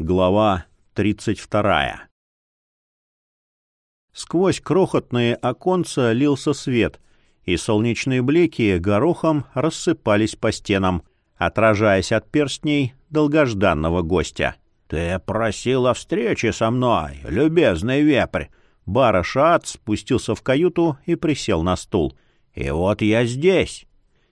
Глава 32 Сквозь крохотные оконца лился свет, и солнечные блики горохом рассыпались по стенам, отражаясь от перстней долгожданного гостя. «Ты просил о встрече со мной, любезный вепрь!» Барашат спустился в каюту и присел на стул. «И вот я здесь!»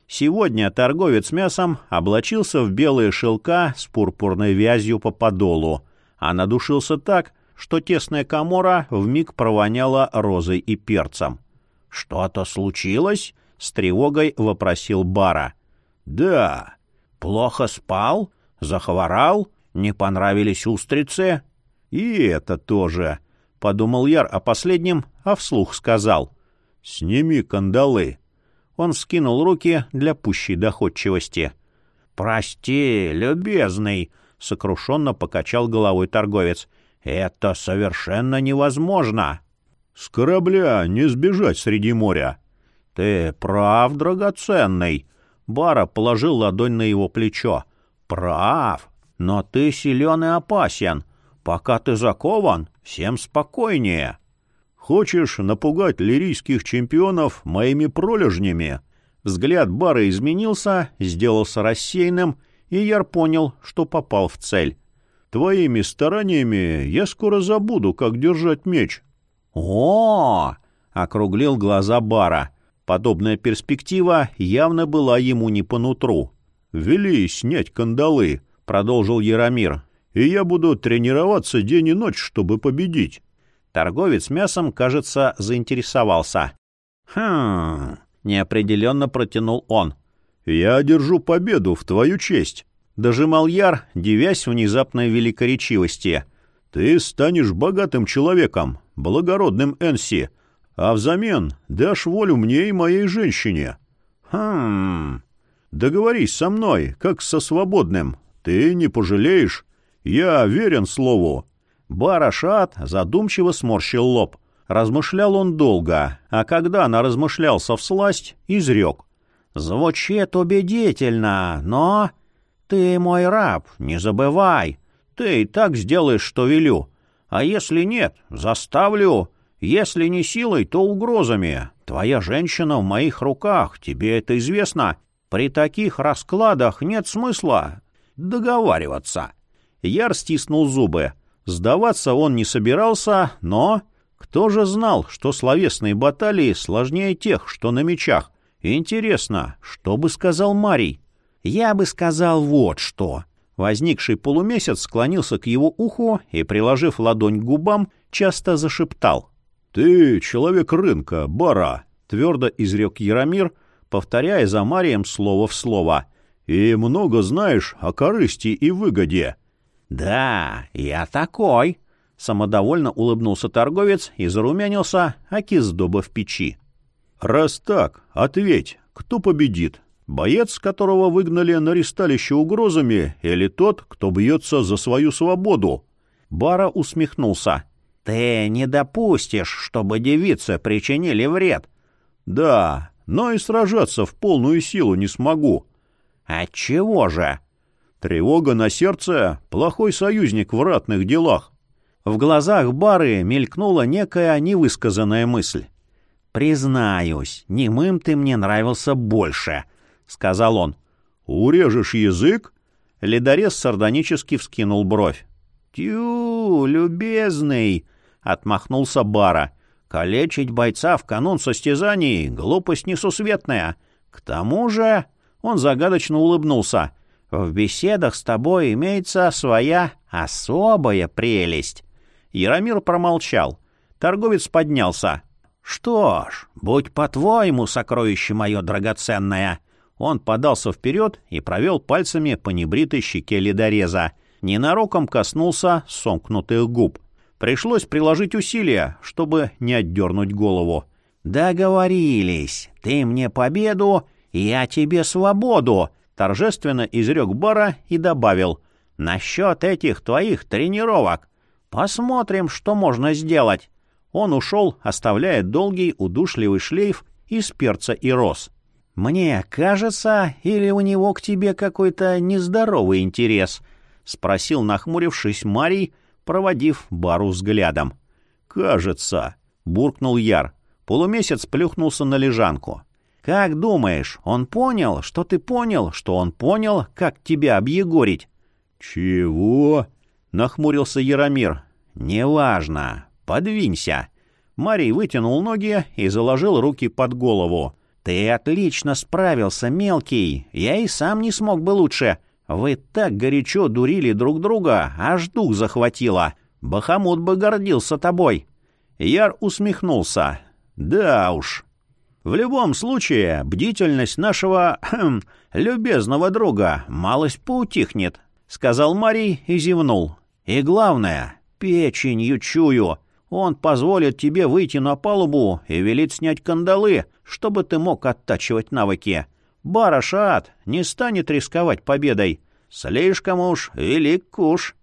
Сегодня торговец мясом облачился в белые шелка с пурпурной вязью по подолу, а надушился так, что тесная комора вмиг провоняла розой и перцем. «Что-то случилось?» — с тревогой вопросил Бара. «Да. Плохо спал? Захворал? Не понравились устрицы?» «И это тоже», — подумал Яр о последнем, а вслух сказал. «Сними кандалы». Он скинул руки для пущей доходчивости. «Прости, любезный», — сокрушенно покачал головой торговец. «Это совершенно невозможно». «С корабля не сбежать среди моря». «Ты прав, драгоценный». Бара положил ладонь на его плечо. «Прав, но ты силен и опасен. Пока ты закован, всем спокойнее». Хочешь напугать лирийских чемпионов моими пролежнями?» Взгляд Бара изменился, сделался рассеянным, и Яр понял, что попал в цель. «Твоими стараниями я скоро забуду, как держать меч». «О!», -о — округлил глаза Бара. Подобная перспектива явно была ему не по нутру. «Вели снять кандалы», — продолжил Яромир, — «и я буду тренироваться день и ночь, чтобы победить». Торговец мясом, кажется, заинтересовался. «Хм...» — неопределенно протянул он. «Я одержу победу в твою честь», — дожимал Яр, девясь внезапной великоречивости. «Ты станешь богатым человеком, благородным Энси, а взамен дашь волю мне и моей женщине». «Хм...» «Договорись со мной, как со свободным. Ты не пожалеешь. Я верен слову. Барашат задумчиво сморщил лоб. Размышлял он долго, а когда наразмышлялся всласть, изрек. «Звучит убедительно, но...» «Ты мой раб, не забывай. Ты и так сделаешь, что велю. А если нет, заставлю. Если не силой, то угрозами. Твоя женщина в моих руках, тебе это известно. При таких раскладах нет смысла договариваться». Яр стиснул зубы. Сдаваться он не собирался, но... Кто же знал, что словесные баталии сложнее тех, что на мечах? Интересно, что бы сказал Марий? Я бы сказал вот что. Возникший полумесяц склонился к его уху и, приложив ладонь к губам, часто зашептал. «Ты человек рынка, бара», — твердо изрек Яромир, повторяя за Марием слово в слово. «И много знаешь о корысти и выгоде». «Да, я такой!» — самодовольно улыбнулся торговец и зарумянился, аки сдоба в печи. «Раз так, ответь, кто победит? Боец, которого выгнали на ристалище угрозами, или тот, кто бьется за свою свободу?» Бара усмехнулся. «Ты не допустишь, чтобы девице причинили вред?» «Да, но и сражаться в полную силу не смогу». «Отчего же?» Тревога на сердце — плохой союзник в ратных делах. В глазах Бары мелькнула некая невысказанная мысль. «Признаюсь, немым ты мне нравился больше», — сказал он. «Урежешь язык?» Ледорез сардонически вскинул бровь. «Тю, любезный!» — отмахнулся Бара. «Калечить бойца в канун состязаний — глупость несусветная. К тому же...» — он загадочно улыбнулся — в беседах с тобой имеется своя особая прелесть. Яромир промолчал. Торговец поднялся. «Что ж, будь по-твоему, сокровище мое драгоценное!» Он подался вперед и провел пальцами по небритой щеке ледореза. Ненароком коснулся сомкнутых губ. Пришлось приложить усилия, чтобы не отдернуть голову. «Договорились. Ты мне победу, я тебе свободу торжественно изрек Бара и добавил «Насчет этих твоих тренировок. Посмотрим, что можно сделать». Он ушел, оставляя долгий удушливый шлейф из перца и роз. «Мне кажется, или у него к тебе какой-то нездоровый интерес?» — спросил, нахмурившись, Марий, проводив бару взглядом. «Кажется», — буркнул Яр. Полумесяц плюхнулся на лежанку. «Как думаешь, он понял, что ты понял, что он понял, как тебя объегорить?» «Чего?» — нахмурился Яромир. «Неважно. Подвинься». Марий вытянул ноги и заложил руки под голову. «Ты отлично справился, мелкий. Я и сам не смог бы лучше. Вы так горячо дурили друг друга, аж дух захватило. Бахамут бы гордился тобой». Яр усмехнулся. «Да уж. В любом случае, бдительность нашего хм, любезного друга малость поутихнет», — сказал Марий и зевнул. «И главное, печенью чую. Он позволит тебе выйти на палубу и велит снять кандалы, чтобы ты мог оттачивать навыки. Барашат не станет рисковать победой. Слишком уж велик куш.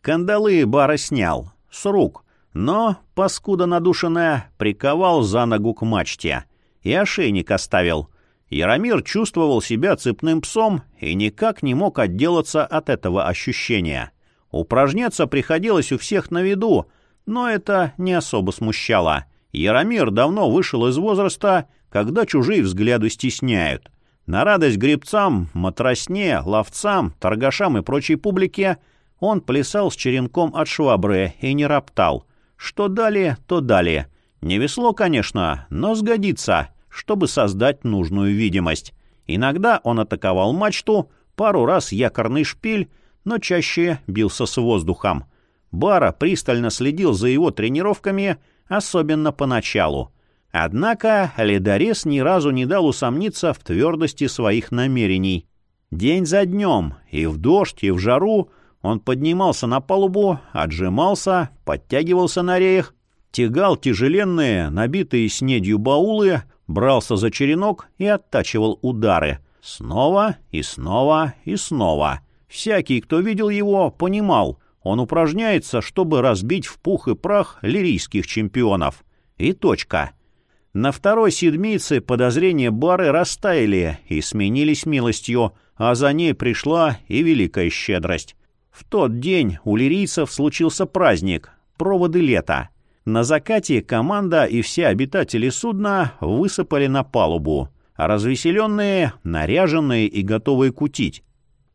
Кандалы Бара снял. С рук. Но, паскуда надушенная, приковал за ногу к мачте. И ошейник оставил. Яромир чувствовал себя цепным псом и никак не мог отделаться от этого ощущения. Упражняться приходилось у всех на виду, но это не особо смущало. Яромир давно вышел из возраста, когда чужие взгляды стесняют. На радость гребцам, матросне, ловцам, торгашам и прочей публике он плясал с черенком от швабры и не роптал. Что дали, то дали. Не весло, конечно, но сгодится, чтобы создать нужную видимость. Иногда он атаковал мачту, пару раз якорный шпиль, но чаще бился с воздухом. Бара пристально следил за его тренировками, особенно поначалу. Однако ледорез ни разу не дал усомниться в твердости своих намерений. День за днем, и в дождь, и в жару, он поднимался на палубу, отжимался, подтягивался на реях, тягал тяжеленные, набитые снедью баулы, брался за черенок и оттачивал удары. Снова и снова и снова — Всякий, кто видел его, понимал, он упражняется, чтобы разбить в пух и прах лирийских чемпионов. И точка. На второй седмице подозрения Бары растаяли и сменились милостью, а за ней пришла и великая щедрость. В тот день у лирийцев случился праздник — проводы лета. На закате команда и все обитатели судна высыпали на палубу, развеселенные, наряженные и готовые кутить.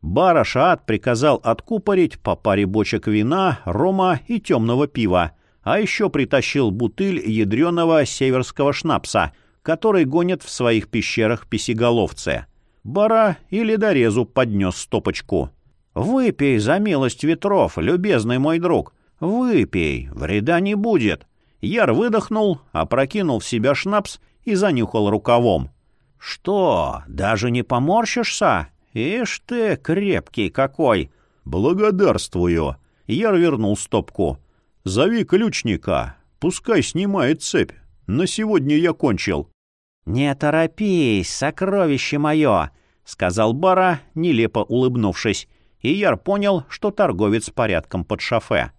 Барашаат приказал откупорить по паре бочек вина, рома и темного пива, а еще притащил бутыль ядреного северского шнапса, который гонят в своих пещерах писеголовцы. Бара и ледорезу поднес стопочку. «Выпей за милость ветров, любезный мой друг, выпей, вреда не будет». Яр выдохнул, опрокинул в себя шнапс и занюхал рукавом. «Что, даже не поморщишься?» «Ишь ты, крепкий какой!» «Благодарствую!» Я вернул стопку. «Зови ключника. Пускай снимает цепь. На сегодня я кончил». «Не торопись, сокровище мое!» — сказал Бара, нелепо улыбнувшись. И Яр понял, что торговец порядком под шофе.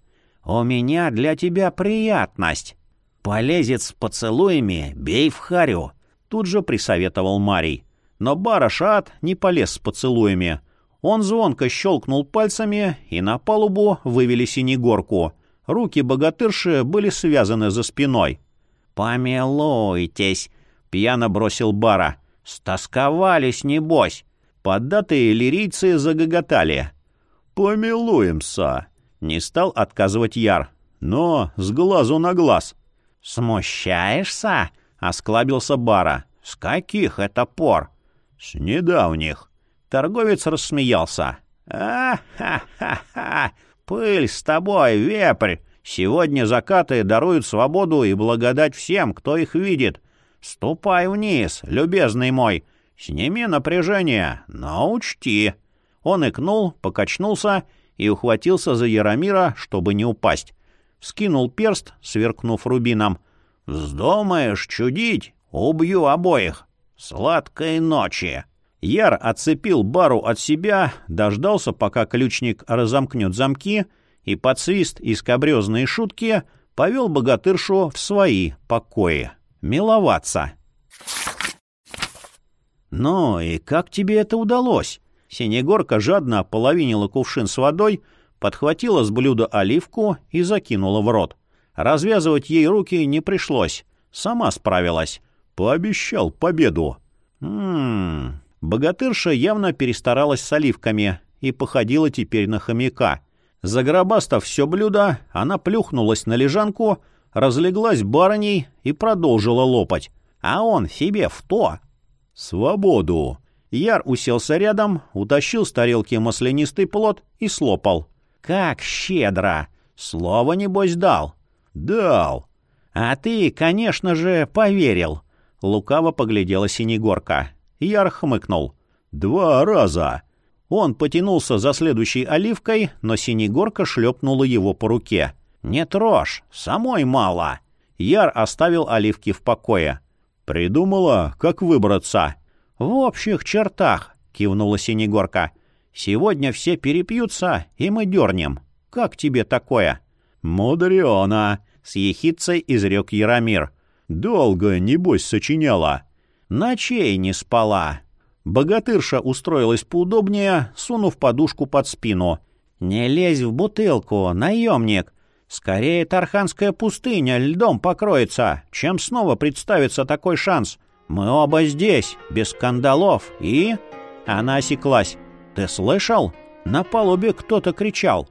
«У меня для тебя приятность. Полезет с поцелуями, бей в харю!» Тут же присоветовал Марий. Но Барашат не полез с поцелуями. Он звонко щелкнул пальцами, и на палубу вывели синегорку. Руки богатырши были связаны за спиной. «Помилуйтесь!» — пьяно бросил Бара. «Стосковались, небось!» Поддатые лирийцы загоготали. «Помилуемся!» — не стал отказывать Яр. «Но с глазу на глаз!» «Смущаешься?» — осклабился Бара. «С каких это пор?» «С недавних». Торговец рассмеялся. «А-ха-ха-ха! Пыль с тобой, вепрь! Сегодня закаты даруют свободу и благодать всем, кто их видит. Ступай вниз, любезный мой, сними напряжение, но учти». Он икнул, покачнулся и ухватился за Яромира, чтобы не упасть. Скинул перст, сверкнув рубином. «Вздумаешь чудить? Убью обоих!» «Сладкой ночи!» Яр отцепил бару от себя, дождался, пока ключник разомкнет замки, и под свист и скобрезные шутки повел богатыршу в свои покои. Миловаться. «Ну и как тебе это удалось?» Синегорка жадно половинила кувшин с водой, подхватила с блюда оливку и закинула в рот. Развязывать ей руки не пришлось. Сама справилась. Пообещал победу. Ммм... Богатырша явно перестаралась с оливками и походила теперь на хомяка. Загробастав все блюдо, она плюхнулась на лежанку, разлеглась барыней и продолжила лопать. А он себе в то. «Свободу!» Яр уселся рядом, утащил с тарелки маслянистый плод и слопал. «Как щедро! Слово, небось, дал?» «Дал!» «А ты, конечно же, поверил!» Лукаво поглядела Синегорка. Яр хмыкнул. «Два раза!» Он потянулся за следующей оливкой, но Синегорка шлепнула его по руке. «Не трожь, самой мало!» Яр оставил оливки в покое. «Придумала, как выбраться?» «В общих чертах», — кивнула Синегорка. «Сегодня все перепьются, и мы дернем. Как тебе такое?» «Мудрено», — с ехицей изрек Яромир. «Долго, небось, сочиняла». «Ночей не спала». Богатырша устроилась поудобнее, сунув подушку под спину. «Не лезь в бутылку, наемник. Скорее Тарханская пустыня льдом покроется, чем снова представится такой шанс. Мы оба здесь, без скандалов, и...» Она осеклась. «Ты слышал? На палубе кто-то кричал».